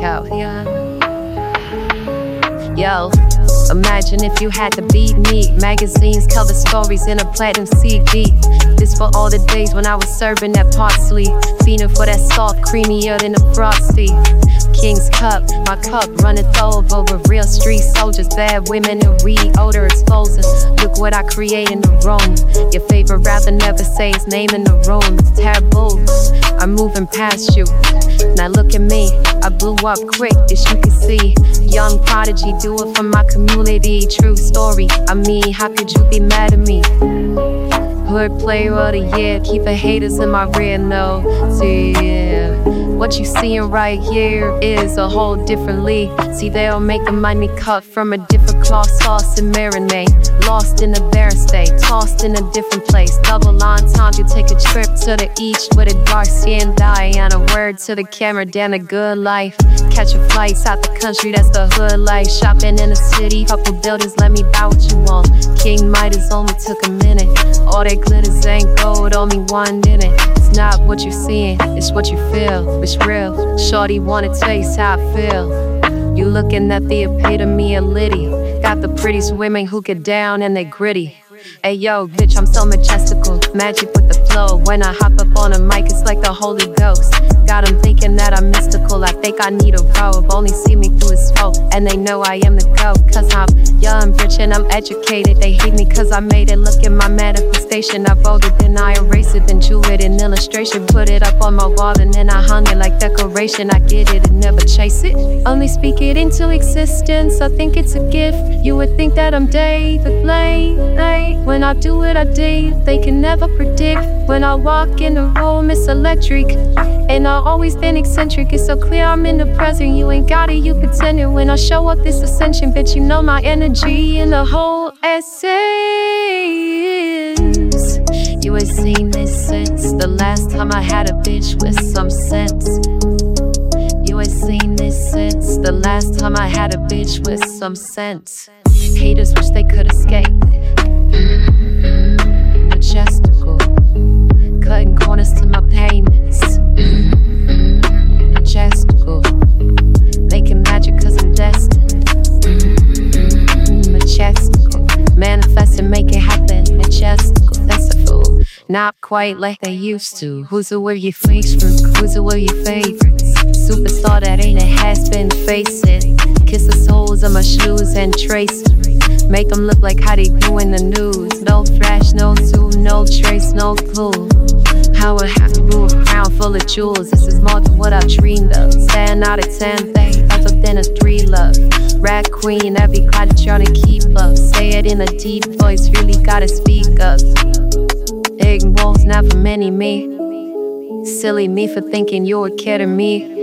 cow. Yeah. Yo imagine if you had to beat me. Magazines cover stories in a platinum CD. This for all the days when I was serving that parsley. Feeling for that soft, creamier than a frosty. King's cup, my cup runneth over real street soldiers, bad women and read odor exposing. Look what I create in the room. Your favorite rapper never say his name in the room. Taboo. I'm moving past you. Now look at me, I blew up quick, as you can see. Young prodigy, do it for my community. True story. I mean, how could you be mad at me? Hood player of the year, keeping haters in my rear. No, see, yeah. What you seeing right here is a whole different league. See, they'll make the money cut from a different cloth, sauce and marinade. Lost in a barren state, tossed in a different place. Double time you take a trip to the east with a dark skin dye. And a word to the camera, damn a good life. Catching flights out the country, that's the hood life. Shopping in the city, couple buildings, let me buy what you want. King Midas only took a minute. All that glitters ain't gold, only one in it. It's not what you're seeing, it's what you feel. It's real. Shorty wanna taste how I feel. You looking at the epitome of Liddy. Got the prettiest women who get down and they gritty. Hey yo, bitch, I'm so majestical. Magic with the flow. When I hop up on a mic, it's like the Holy Ghost. Got them thinking that I'm mystical. I think I need a robe. Only see me through a smoke. And they know I am the go. Cause I'm young, rich, and I'm educated. They hate me cause I made it. Look at my manifestation. I it, then I erase it, then drew it in illustration. Put it up on my wall, and then I hung it like decoration. I get it and never chase it. Only speak it into existence. I think it's a gift. You would think that I'm David Blaine. When I do it, I do. They can never predict. When I walk in the room, it's electric. And I always been eccentric. It's so clear I'm in the present. You ain't got it, you pretend it. When I show up this ascension, bitch, you know my energy and the whole essence. You ain't seen this since the last time I had a bitch with some sense. You ain't seen this since the last time I had a bitch with some sense. Haters wish they could escape. Not quite like they used to. Who's the where your Facebook? Who's the where your favorites? Superstar that ain't a has been, face it. Kiss the soles of my shoes and trace them. Make them look like how they do in the news. No flash, no zoom, no trace, no clue. How I have to move a crown full of jewels. This is more than what I've dreamed of. Stand out of 10 things, other than a three love. Rat queen, every cloud trying to keep up. Say it in a deep voice, really gotta speak up. Many me. Silly me for thinking you would care to me.